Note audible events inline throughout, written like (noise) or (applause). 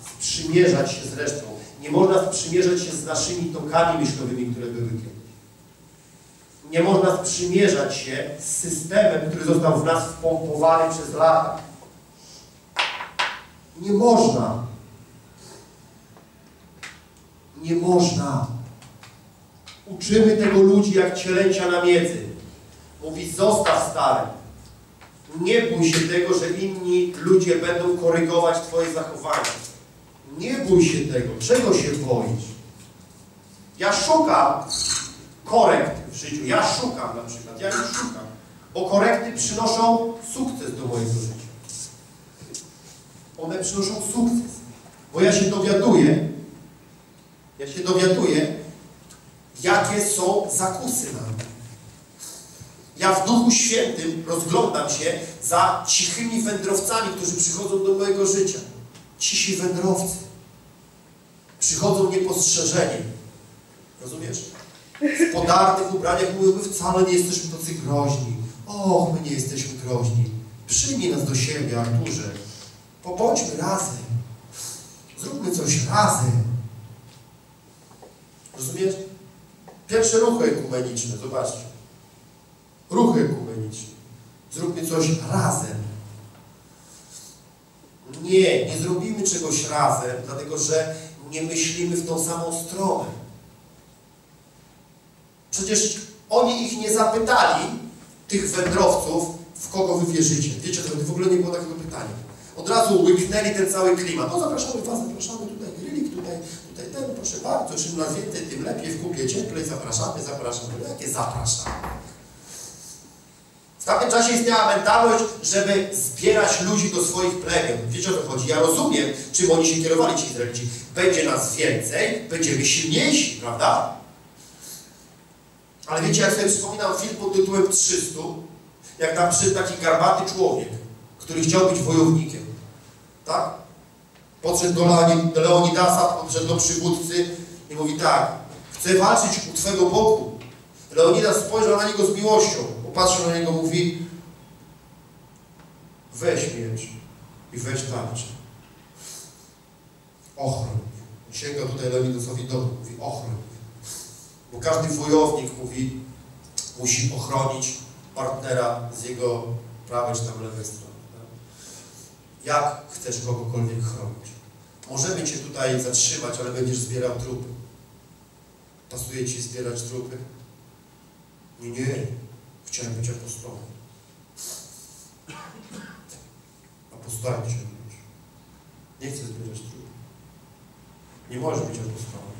sprzymierzać się z resztą. Nie można sprzymierzać się z naszymi tokami myślowymi, które były kiedyś. Nie można sprzymierzać się z systemem, który został w nas wpompowany przez lata. Nie można. Nie można. Uczymy tego ludzi jak cielęcia na miedzy. Mówi, zostaw stary. Nie bój się tego, że inni ludzie będą korygować Twoje zachowania. Nie bój się tego. Czego się boisz? Ja szukam korekt w życiu. Ja szukam na przykład. Ja ich szukam. Bo korekty przynoszą sukces do mojego życia. One przynoszą sukces. Bo ja się dowiaduję, ja się dowiaduję, jakie są zakusy na mnie. Ja w Duchu Świętym rozglądam się za cichymi wędrowcami, którzy przychodzą do mojego życia. Cisi wędrowcy. Przychodzą niepostrzeżeni. Rozumiesz? W podartych ubraniach mówią, my wcale nie jesteśmy tacy groźni. Och, my nie jesteśmy groźni. Przyjmij nas do siebie, Arturze. Pobądźmy razem. Zróbmy coś razem. Rozumiesz? Pierwsze ruchy ekumeniczne, zobaczcie. Ruchy ekumeniczne. Zróbmy coś razem. Nie, nie zrobimy czegoś razem, dlatego że nie myślimy w tą samą stronę. Przecież oni ich nie zapytali, tych wędrowców, w kogo wy wierzycie. Wiecie, to w ogóle nie było takiego pytania. Od razu łyknęli ten cały klimat. No zapraszamy Was, zapraszamy tutaj, grillik tutaj, tutaj ten, proszę bardzo, czym nas więcej, tym lepiej, w kupie cieplej, zapraszamy, zapraszamy. No jakie zapraszamy? Tamtym czasie istniała mentalność, żeby zbierać ludzi do swoich plemion. Wiecie o co chodzi? Ja rozumiem, czym oni się kierowali, ci Izraelici. Będzie nas więcej, będziemy silniejsi, prawda? Ale wiecie, jak sobie wspominam film pod tytułem 300, jak tam przyszedł taki garbaty człowiek, który chciał być wojownikiem. Tak? Podszedł do Leonidasa, podszedł do przywódcy i mówi tak, chcę walczyć u Twego boku. Leonidas spojrzał na niego z miłością, popatrzył na niego, mówi weź miecz i weź tarczę. Ochroń. Sięga tutaj Leonidasowi do mówi ochroń. Bo każdy wojownik mówi, musi ochronić partnera z jego prawej czy tam lewej strony. Tak? Jak chcesz kogokolwiek chronić? Możemy Cię tutaj zatrzymać, ale będziesz zbierał trupy. Pasuje Ci zbierać trupy? Nie, nie. Chciałem być apostołem. Apostołem chciałem być. Nie chcę zbierać trupy. Nie możesz być apostołem.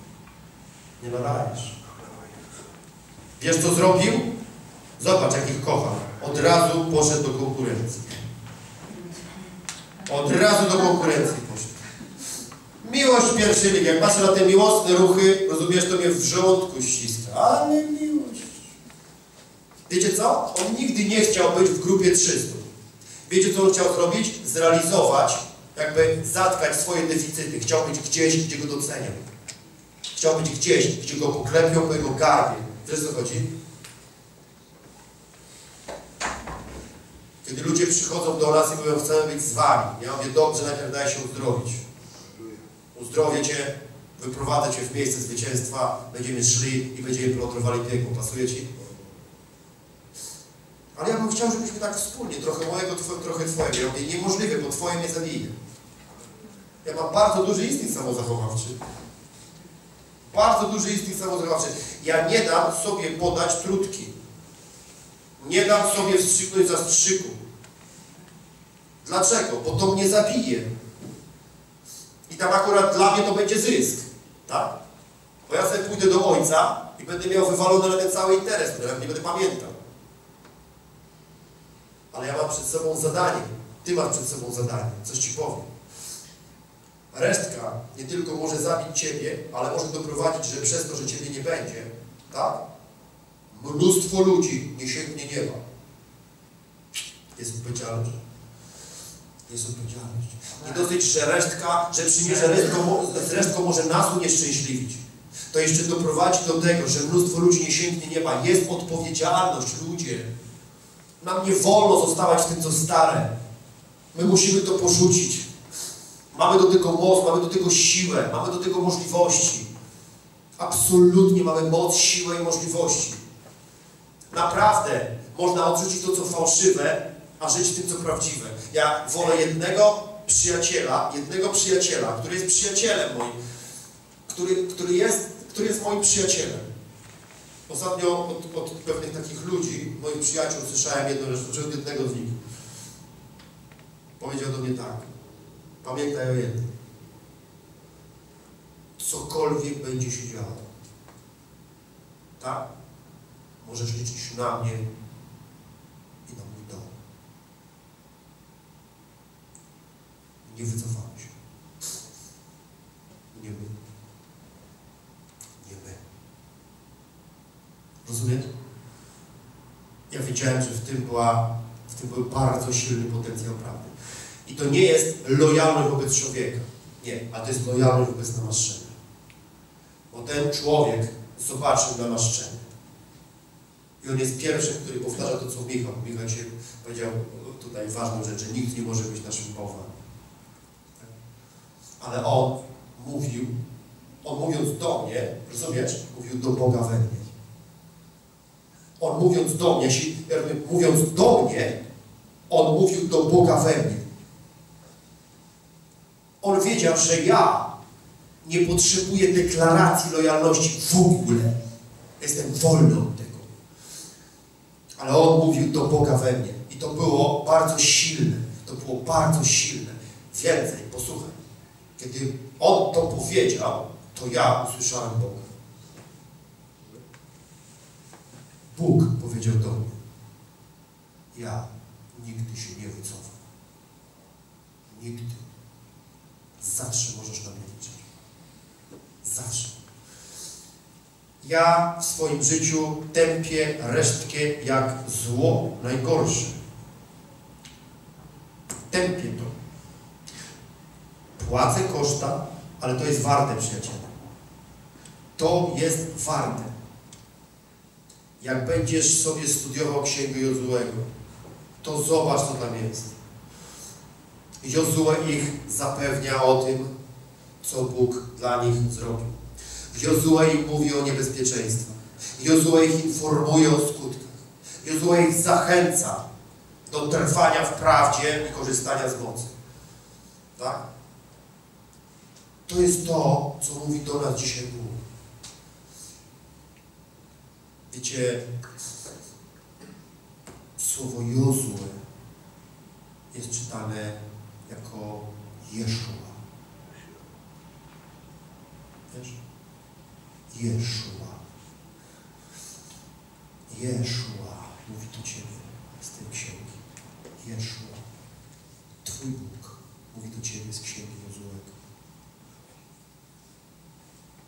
Nie nadajesz. Wiesz co zrobił? Zobacz, jak ich kocha. Od razu poszedł do konkurencji. Od razu do konkurencji poszedł. Miłość pierwszy. Jak patrzę na te miłosne ruchy, rozumiesz, to mnie w żołądku ściska. Ale miłość. Wiecie co? On nigdy nie chciał być w grupie 300. Wiecie, co on chciał zrobić? Zrealizować, jakby zatkać swoje deficyty. Chciał być gdzieś, gdzie go docenią. Chciał być gdzieś, gdzie go poklepią po jego garbie. Wiesz, co chodzi? Kiedy ludzie przychodzą do nas i mówią, chcemy być z Wami. Ja mówię, dobrze, najpierw daj się uzdrowić. Uzdrowię Cię, wyprowadzę Cię w miejsce zwycięstwa, będziemy szli i będziemy plądrowali piekło. Pasuje Ci? Ale ja bym chciał, żebyśmy tak wspólnie, trochę mojego, trochę Twojego. Ja mówię, niemożliwe, bo Twoje mnie zabije. Ja mam bardzo duży instynkt samozachowawczy. Bardzo duży instynkt samozachowawczy. Ja nie dam sobie podać trutki. Nie dam sobie wstrzyknąć za strzyku. Dlaczego? Bo to mnie zabije. I tam akurat dla mnie to będzie zysk. Tak? Bo ja sobie pójdę do ojca i będę miał wywalony na ten cały interes, który nie będę pamiętał. Ale ja mam przed sobą zadanie. Ty masz przed sobą zadanie. Coś Ci powiem. Resztka nie tylko może zabić Ciebie, ale może doprowadzić, że przez to, że Ciebie nie będzie, tak? Mnóstwo ludzi nie sięgnie nieba. Jest odpowiedzialność. Jest odpowiedzialność. Nie dosyć, że resztka, że przymierze resztką, z resztką może nas unieszczęśliwić. To jeszcze doprowadzi do tego, że mnóstwo ludzi nie sięgnie nieba. Jest odpowiedzialność, ludzie. Nam nie wolno zostawać w tym, co stare. My musimy to porzucić. Mamy do tego moc, mamy do tego siłę, mamy do tego możliwości. Absolutnie mamy moc, siłę i możliwości. Naprawdę można odrzucić to, co fałszywe, a żyć tym, co prawdziwe. Ja wolę jednego przyjaciela, jednego przyjaciela, który jest przyjacielem moim, który, który, jest, który jest moim przyjacielem. Ostatnio od, od moich przyjaciół, słyszałem jedną rzecz, od jednego z nich powiedział do mnie tak. Pamiętaj o jednym. Cokolwiek będzie się działo. Tak? Możesz liczyć na mnie i na mój dom. Nie wycofamy się. Nie my. Nie my. Rozumiesz? Ja wiedziałem, że w tym, była, w tym był bardzo silny potencjał prawdy. I to nie jest lojalność wobec człowieka. Nie, a to jest lojalność wobec namaszczenia. Bo ten człowiek zobaczył namaszczenie. I on jest pierwszy, który powtarza to, co Michał. Michał się powiedział tutaj ważną rzecz, że nikt nie może być naszym Bogiem. Ale on mówił, on mówiąc do mnie, rozumiesz, mówił do Boga we mnie. On mówiąc do mnie, jeśli, mówiąc do mnie, on mówił do Boga we mnie. On wiedział, że ja nie potrzebuję deklaracji lojalności w ogóle. Jestem wolny od tego. Ale on mówił do Boga we mnie. I to było bardzo silne. To było bardzo silne. Więcej, posłuchaj. Kiedy on to powiedział, to ja usłyszałem Boga. Bóg powiedział do mnie. Ja nigdy się nie wycofam. Nigdy. Zawsze możesz na mnie liczyć. Zawsze. Ja w swoim życiu tępię resztkę jak zło najgorsze. Tępię to. Płacę koszta, ale to jest warte, przyjaciele. To jest warte. Jak będziesz sobie studiował Księgę Jozułego, to zobacz, co tam jest. Jozue ich zapewnia o tym, co Bóg dla nich zrobił. Jozue im mówi o niebezpieczeństwach. Jozue ich informuje o skutkach. Jozue ich zachęca do trwania w prawdzie i korzystania z mocy. Tak? To jest to, co mówi do nas dzisiaj Bóg. Wiecie, słowo Jozue jest czytane jako Jeszua. Wiesz? Jeszua. Jeszua. Mówi do Ciebie z tej księgi. Jeszua. Twój Bóg mówi do Ciebie z księgi Jozułego.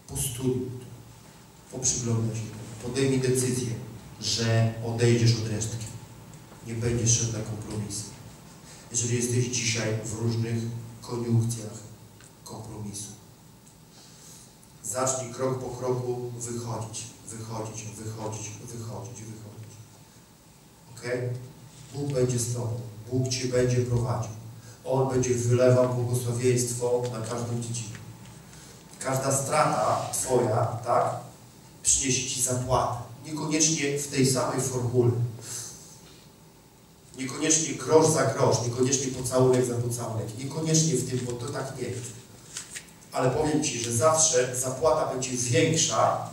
Postudiuj to. Poprzyglądaj się temu. Podejmij decyzję, że odejdziesz od resztki. Nie będziesz szedł na kompromisy. Jeżeli jesteś dzisiaj w różnych koniunkcjach kompromisu, zacznij krok po kroku wychodzić, wychodzić, wychodzić, wychodzić, wychodzić. Ok? Bóg będzie z Tobą. Bóg Cię będzie prowadził. On będzie wylewał błogosławieństwo na każdą dziedzinę. Każda strata Twoja, tak, przyniesie Ci zapłatę. Niekoniecznie w tej samej formule. Niekoniecznie grosz za grosz, niekoniecznie pocałunek za pocałunek. Niekoniecznie w tym, bo to tak nie jest. Ale powiem Ci, że zawsze zapłata będzie większa,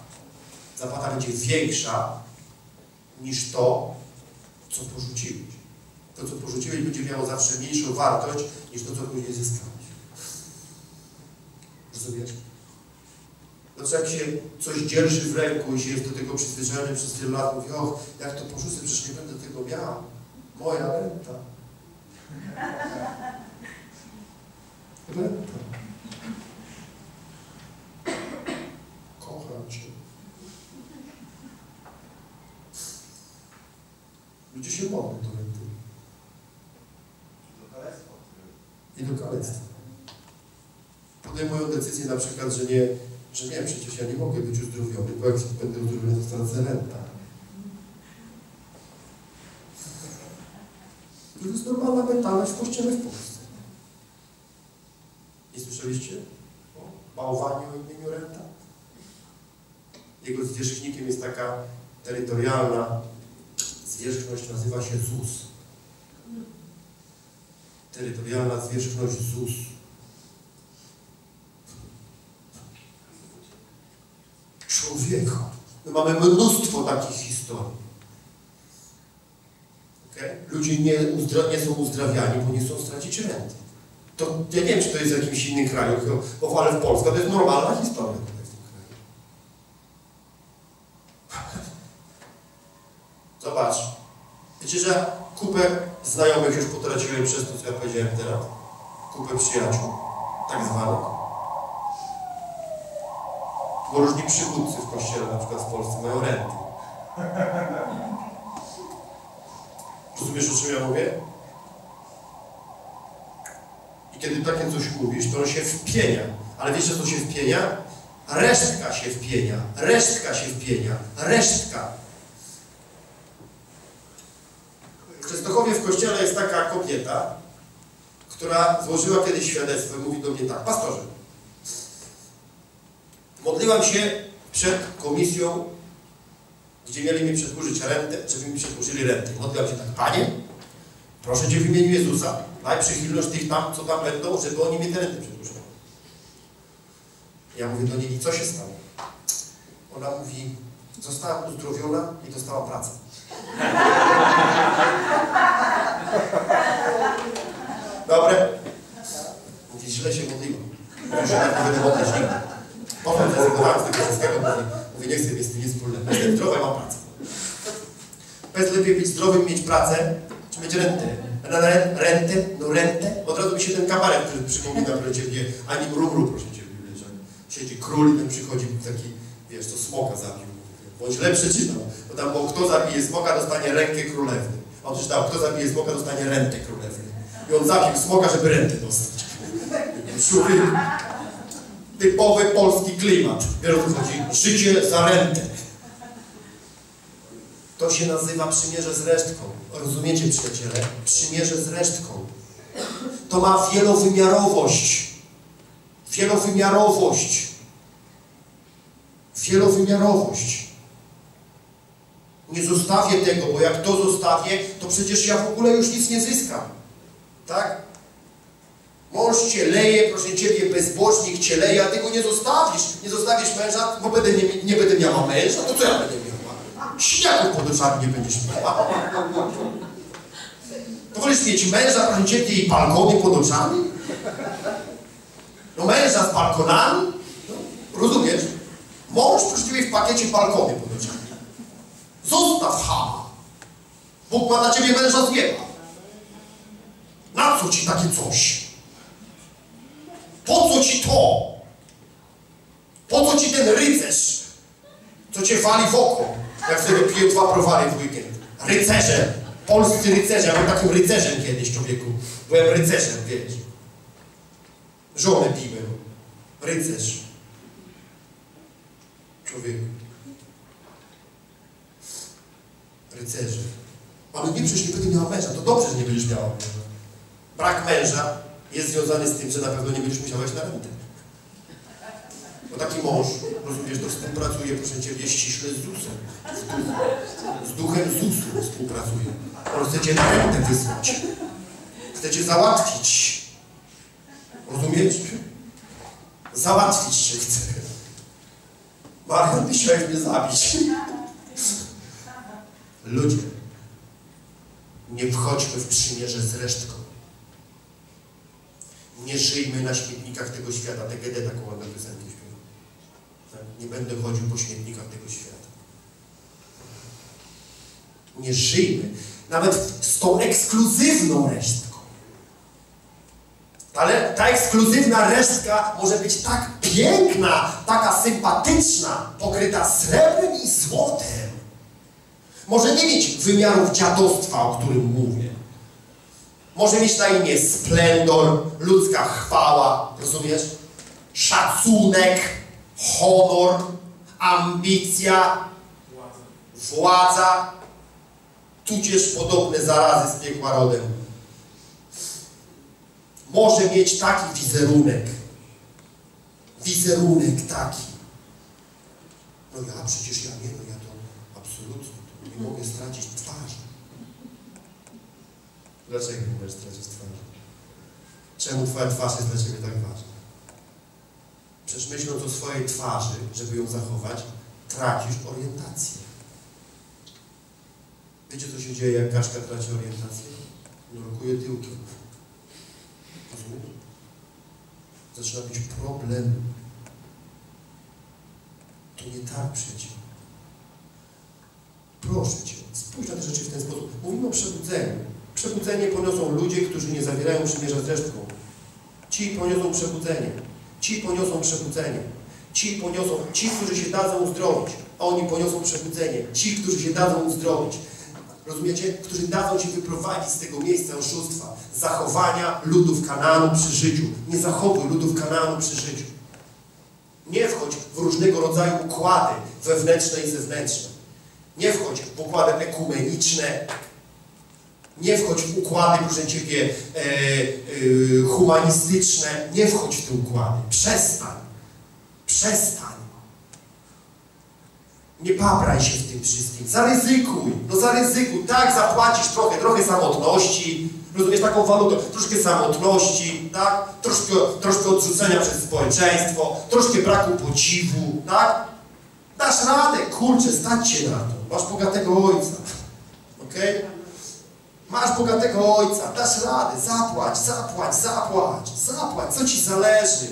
zapłata będzie większa niż to, co porzuciłeś. To, co porzuciłeś, będzie miało zawsze mniejszą wartość niż to, co później zyskałeś. Rozumiesz? Znaczy jak się coś dzierży w ręku i się jest do tego przyzwyczajony przez wiele lat, mówi, och, jak to porzucę, przecież nie będę tego miał. Moja renta. Renta. Kocham Cię. Ludzie się modlą do renty. I do kalectwa. Podejmują decyzję na przykład, że nie, że nie, przecież ja nie mogę być uzdrowiony, bo jak będę uzdrowiony, to stracę renta. To jest normalna mentalność w Kościele w Polsce. Słyszeliście? O bałwanie o imieniu Renta? Jego zwierzchnikiem jest taka terytorialna zwierzchność, nazywa się ZUS. Terytorialna zwierzchność ZUS. Człowieka. My mamy mnóstwo takich historii. Okay? Ludzie nie, nie są uzdrawiani, bo nie chcą stracić renty. To ja nie wiem, czy to jest w jakimś innym kraju, bo ale w Polsce to jest normalna historia w tym kraju. (laughs) Zobacz. Wiecie, że kupę znajomych już potraciłem przez to, co ja powiedziałem teraz. Kupę przyjaciół, tak zwanych. Bo różni przywódcy w kościele, na przykład w Polsce, mają renty. Rozumiesz, o czym ja mówię? I kiedy takie coś mówisz, to on się wpienia. Ale wiecie, co się wpienia? Resztka się wpienia. Resztka się wpienia. Resztka. W Częstochowie w kościele jest taka kobieta, która złożyła kiedyś świadectwo i mówi do mnie tak, pastorze, modliłam się przed komisją, gdzie mieli mi przedłużyć rentę, żeby mi przedłużyli rentę. Modliłam się tak, Panie, proszę Cię w imieniu Jezusa, daj przychylność tych tam, co tam będą, żeby oni mi te renty przedłużyli. Ja mówię do niej, co się stało? Ona mówi, zostałam uzdrowiona i dostała pracę. Dobre? Mówi, źle się modliłam. Już tak nie będę modlić nigdy. Potem zrezygnowałem z tego wszystkiego, mówi, mówi, nie chcę mieć z tym nic. Jestem zdrowy, mam pracę. Bez lepiej być zdrowym, mieć pracę, czy mieć rentę. Re- Rentę, no rentę. Od razu mi się ten kabaret który przypomina, proszę Ciebie, ani mrumru, proszę Ciebie, że siedzi król i ten przychodzi taki, wiesz, to smoka zabił. Bądź źle przeczytał, bo tam było, kto zabije smoka, dostanie rękę królewny. A on przeczytał, kto zabije smoka, dostanie rentę królewny. I on zabił smoka, żeby rentę dostać. Człowiek, typowy polski klimat. Wiesz o co chodzi? Życie za rentę. To się nazywa przymierze z resztką. Rozumiecie, przyjaciele? Przymierze z resztką. To ma wielowymiarowość. Wielowymiarowość. Wielowymiarowość. Nie zostawię tego, bo jak to zostawię, to przecież ja w ogóle już nic nie zyskam. Tak? Mąż cię leje, proszę Ciebie, bezbożnik cię leje, a Ty go nie zostawisz. Nie zostawisz męża, bo będę nie, nie będę miała męża, to co ja będę miała? Śniaków pod oczami nie będziesz miała. To wolisz mieć męża, proszę Ciebie, i balkony pod oczami? No męża z balkonami? No, rozumiesz? Mąż, proszę Ciebie, w pakiecie balkony pod oczami. Zostaw chama. Bóg ma dla Ciebie męża z nieba. Na co Ci takie coś? Po co ci to? Po co ci ten rycerz, co cię wali w oko, jak sobie pije dwa browary w weekend? Rycerze, polscy rycerze, ja byłem takim rycerzem kiedyś, człowieku. Byłem rycerzem, wiesz. Żonę piłem. Rycerz. Człowieku. Rycerze. Ale nie, przecież nie będę miała męża. To dobrze, że nie będziesz miała męża. Brak męża jest związany z tym, że na pewno nie będziesz musiał iść na rentę. Bo taki mąż, rozumiesz, to współpracuje, proszę Ciebie, ściśle z ZUS-em. Z, duchem, ZUS-u współpracuje. On na rentę wysłać. Chce Cię załatwić. Rozumiesz? Załatwić się chce. Marian, chciałeś mnie zabić. Ludzie, nie wchodźmy w przymierze z resztką. Nie żyjmy na śmietnikach tego świata. TGD taką ładną piosenkę śpiewa. Tak? Nie będę chodził po śmietnikach tego świata. Nie żyjmy nawet z tą ekskluzywną resztką. Ale ta ekskluzywna resztka może być tak piękna, taka sympatyczna, pokryta srebrem i złotem. Może nie mieć wymiarów dziadostwa, o którym mówię. Może mieć na imię splendor, ludzka chwała, rozumiesz? Szacunek, honor, ambicja, władza, tudzież podobne zarazy z piekła rodem. Może mieć taki wizerunek, wizerunek taki. No ja przecież ja nie, no ja to absolutnie to nie mogę stracić. Dlaczego możesz stracić twarzy? Czemu twoja twarz jest dla ciebie tak ważna? Przecież myśląc o swojej twarzy, żeby ją zachować, tracisz orientację. Wiecie, co się dzieje, jak kaczka traci orientację? Nurkuje tyłkiem. Zaczyna być problem. To nie tak przecież. Proszę Cię, spójrz na te rzeczy w ten sposób. Mówimy o przebudzeniu. Przebudzenie poniosą ludzie, którzy nie zawierają przymierza z resztką. Ci poniosą przebudzenie. Ci poniosą przebudzenie. Ci poniosą, ci, którzy się dadzą uzdrowić. Oni poniosą przebudzenie. Ci, którzy się dadzą uzdrowić. Rozumiecie? Którzy dadzą się wyprowadzić z tego miejsca oszustwa. Zachowania ludów Kanaanu przy życiu. Nie zachowuj ludów Kanaanu przy życiu. Nie wchodź w różnego rodzaju układy wewnętrzne i zewnętrzne. Nie wchodź w układy ekumeniczne. Nie wchodź w układy, proszę Ciebie, e, e, humanistyczne. Nie wchodź w te układy. Przestań. Przestań. Nie papraj się w tym wszystkim. Zaryzykuj. No zaryzykuj. Tak, zapłacisz trochę, trochę samotności. Rozumiesz, taką walutę, troszkę samotności, tak? Troszkę, troszkę odrzucenia przez społeczeństwo, troszkę braku podziwu, tak? Dasz radę, kurczę, stać się na to. Masz bogatego ojca. Okej? Okay? Masz bogatego ojca, dasz radę, zapłać, zapłać, zapłać, zapłać, co ci zależy.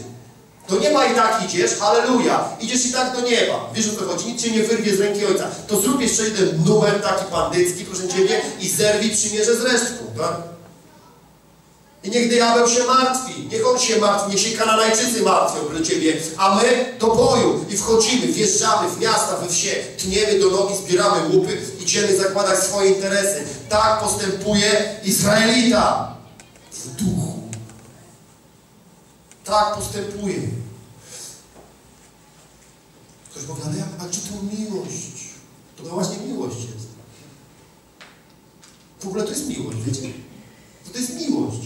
To nie ma i tak idziesz, halleluja, idziesz i tak do nieba. Wiesz o co chodzi, nic cię nie wyrwie z ręki ojca. To zrób jeszcze jeden numer taki bandycki, proszę Ciebie, i zerwij przymierze z resztką, tak? I niech diabeł się martwi, niech on się martwi, niech się kananajczycy martwią dla Ciebie, a my do boju i wchodzimy, wjeżdżamy w miasta, we wsie, tniemy do nogi, zbieramy łupy, idziemy zakładać swoje interesy. Tak postępuje Izraelita w duchu. Tak postępuje. Ktoś powie, ale jak, a czy to miłość? To właśnie miłość jest. W ogóle to jest miłość, wiecie? To, jest miłość.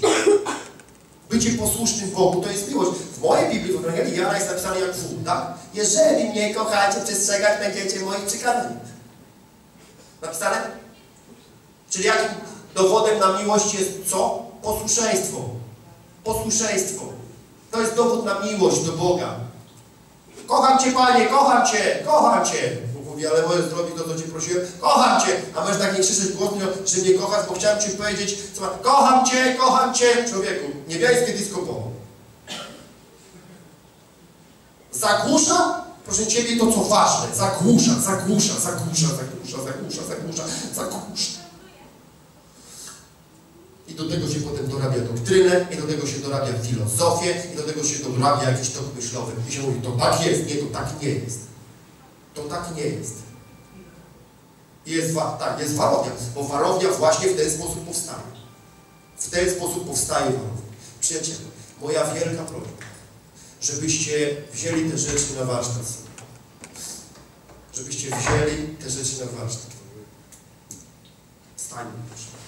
Bycie posłusznym Bogu to jest miłość. W mojej Biblii, w Ewangelii Jana jest napisane jak wód, tak? Jeżeli mnie kochacie, przestrzegać będziecie moich przykazów. Napisane? Czyli jakim dowodem na miłość jest co? Posłuszeństwo. Posłuszeństwo. To jest dowód na miłość do Boga. Kocham Cię, Panie, kocham Cię, kocham Cię. Bóg mówi, ale możesz zrobić to, co Cię prosiłem. Kocham Cię. A możesz tak nie krzyczeć głośno, że mnie kochasz, bo chciałem Ci powiedzieć, co ma, kocham Cię, kocham Cię. Człowieku, niebiańskie disco polo. Zagłusza, proszę Ciebie, to co ważne. Zagłusza, zagłusza, zagłusza, zagłusza, zagłusza, zagłusza, zagłusza. I do tego się potem dorabia doktrynę, i do tego się dorabia filozofię, i do tego się dorabia jakiś tok myślowy. I się mówi, to tak jest, nie, to tak nie jest. To tak nie jest. Jest, wa tak, jest warownia, bo warownia właśnie w ten sposób powstaje. W ten sposób powstaje warownia. Przyjaciele, moja wielka prośba, żebyście wzięli te rzeczy na warsztat Żebyście wzięli te rzeczy na warsztat. Stańmy proszę.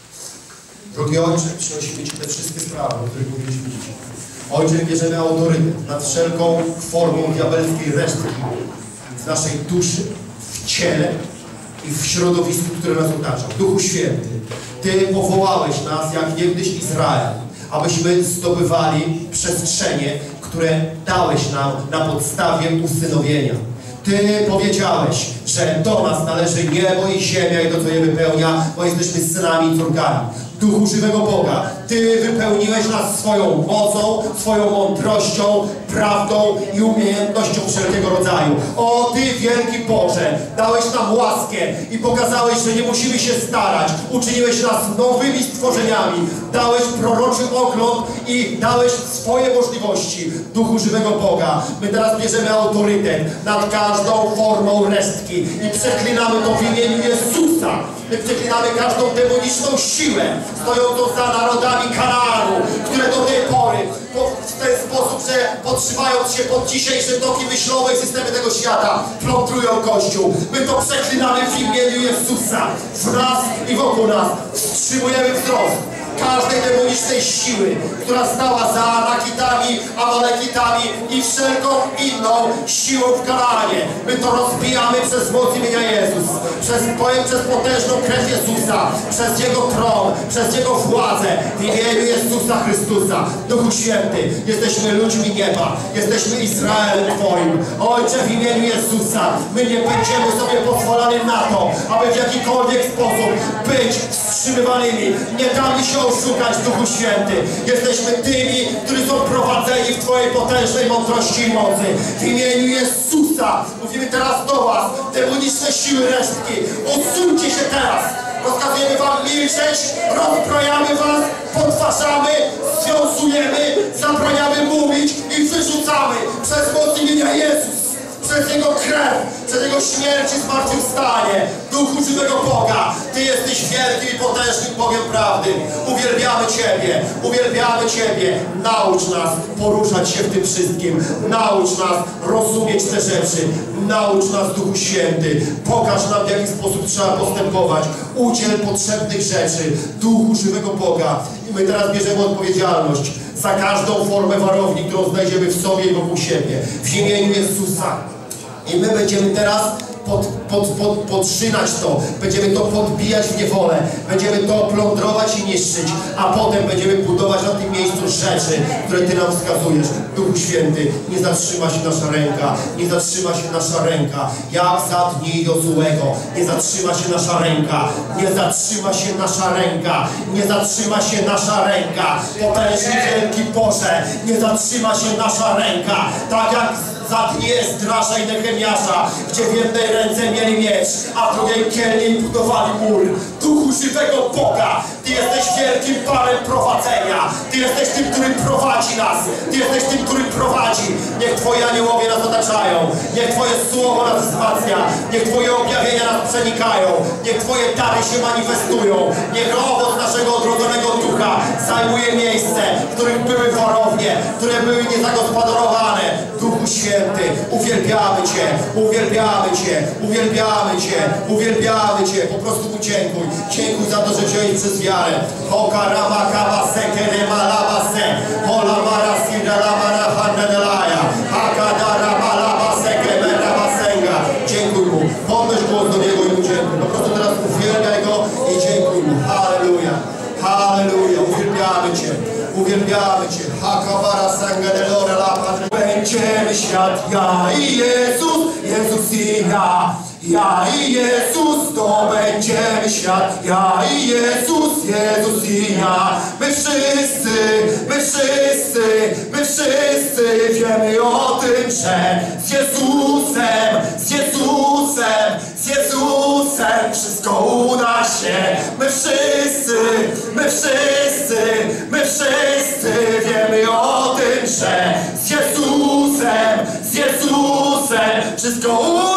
Drogi Ojcze, przynosimy Ci te wszystkie sprawy, o których mówiliśmy dzisiaj. Ojcze, bierzemy autorytet nad wszelką formą diabelskiej resztki w naszej duszy, w ciele i w środowisku, które nas otacza. Duchu Święty, Ty powołałeś nas, jak niegdyś Izrael, abyśmy zdobywali przestrzenie, które dałeś nam na podstawie usynowienia. Ty powiedziałeś, że do nas należy niebo i ziemia i to, co je wypełnia, bo jesteśmy synami i córkami. Duchu żywego Boga, Ty wypełniłeś nas swoją mocą, swoją mądrością, prawdą i umiejętnością wszelkiego rodzaju. O Ty, wielki Boże, dałeś nam łaskę i pokazałeś, że nie musimy się starać. Uczyniłeś nas nowymi stworzeniami. Dałeś proroczy ogląd i dałeś swoje możliwości. Duchu żywego Boga, my teraz bierzemy autorytet nad każdą formą resztki i przeklinamy to w imieniu Jezusa. My przeklinamy każdą demoniczną siłę stojącą za narodami Kanaanu, które do tej pory w ten sposób, że podtrzymając się pod dzisiejsze toki myślowe i systemy tego świata, plądrują Kościół. My to przeklinamy w imieniu Jezusa. W nas i wokół nas wstrzymujemy wzrost każdej demonicznej siły, która stała za Anakitami, Amalekitami i wszelką inną siłą w Kanaanie. My to rozbijamy przez moc imienia Jezus, przez, powiem, przez potężną krew Jezusa, przez Jego tron, przez Jego władzę w imieniu Jezusa Chrystusa. Duchu Święty, jesteśmy ludźmi nieba, jesteśmy Izraelem Twoim. Ojcze, w imieniu Jezusa, my nie będziemy sobie pozwalali na to, aby w jakikolwiek sposób być wstrzymywanymi. Nie damy się oszukać, Duchu Święty. Jesteśmy tymi, którzy są prowadzeni w Twojej potężnej mądrości i mocy. W imieniu Jezusa mówimy teraz do Was, demoniczne siły resztki, odsuńcie się teraz. Rozkazujemy Wam milczeć, rozbrojamy Was, podważamy, związujemy, zabraniamy mówić i wyrzucamy przez moc imienia Jezus przez Jego krew, przez Jego śmierć i zmartwychwstanie. Duchu żywego Boga, Ty jesteś wielkim i potężnym Bogiem prawdy. Uwielbiamy Ciebie, uwielbiamy Ciebie. Naucz nas poruszać się w tym wszystkim. Naucz nas rozumieć te rzeczy. Naucz nas, Duchu Święty. Pokaż nam, w jaki sposób trzeba postępować. Udziel potrzebnych rzeczy. Duchu żywego Boga. I my teraz bierzemy odpowiedzialność za każdą formę warowni, którą znajdziemy w sobie i wokół siebie. W imieniu Jezusa. I my będziemy teraz pod, pod, pod, podtrzynać to, będziemy to podbijać w niewolę, będziemy to plądrować i niszczyć, a potem będziemy budować na tym miejscu rzeczy, które Ty nam wskazujesz. Duchu Święty, nie zatrzyma się nasza ręka, nie zatrzyma się nasza ręka, jak za dni Jozułego, nie zatrzyma się nasza ręka, nie zatrzyma się nasza ręka, nie zatrzyma się nasza ręka, potężny wielki Boże, nie zatrzyma się nasza ręka, tak jak za dni Ezdrasza i Nehemiasza, gdzie w jednej ręce mieli miecz, a w drugiej kielnie i budowali mur. Duchu żywego Boga, Ty jesteś wielkim Panem prowadzenia. Ty jesteś tym, który prowadzi nas. Ty jesteś tym, który prowadzi. Niech Twoje aniołowie nas otaczają. Niech Twoje słowo nas wzmacnia. Niech Twoje objawienia nas przenikają. Niech Twoje dary się manifestują. Niech owoc naszego odrodzonego ducha zajmuje miejsce, w których były warownie, które były niezagospodarowane. Duchu Święty, uwielbiamy Cię, uwielbiamy Cię, uwielbiamy Cię, uwielbiamy Cię. Po prostu mu dziękuj. Dziękuj za to, że wziąłeś przez wiarę. Hoka rama kama seke rema lama se. Hola mara sida lama na handelaya. Haka da rama lama seke mera masenga. Dziękuj mu. Podnoś głos do Niego i mu dziękuj. Po prostu teraz uwielbiaj Go i dziękuj mu. Halleluja. Halleluja. Uwielbiamy Cię. Uwielbiamy Cię. Hakabara sanga delore lapa. Będziemy świat, ja i Jezus, Jezus i ja. Ja i Jezus to będziemy świat, ja i Jezus, Jezus i ja. My wszyscy, my wszyscy, my wszyscy wiemy o tym, że z Jezusem, z Jezusem, z Jezusem wszystko uda się. My wszyscy, my wszyscy, my wszyscy Jezusem wszystko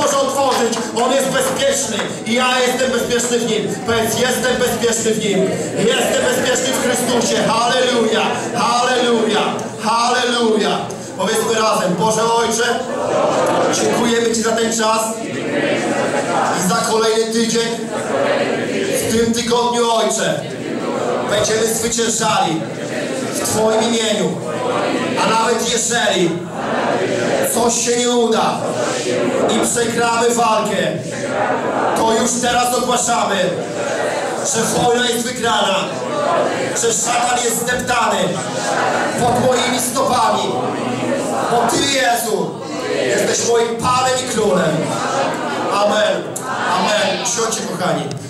może otworzyć! On jest bezpieczny i ja jestem bezpieczny w Nim. Powiedz, jestem bezpieczny w Nim. Jestem bezpieczny w Chrystusie. Halleluja! Halleluja! Halleluja! Powiedzmy razem, Boże Ojcze, dziękujemy Ci za ten czas i za kolejny tydzień. W tym tygodniu, Ojcze, będziemy zwyciężali w Twoim imieniu. A nawet jeżeli coś się nie uda i przegramy walkę, to już teraz ogłaszamy, że wojna jest wygrana, że szatan jest zdeptany pod moimi stopami, bo Ty, Jezu, jesteś moim Panem i Królem. Amen. Amen. Siądźcie, kochani.